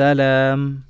السلام.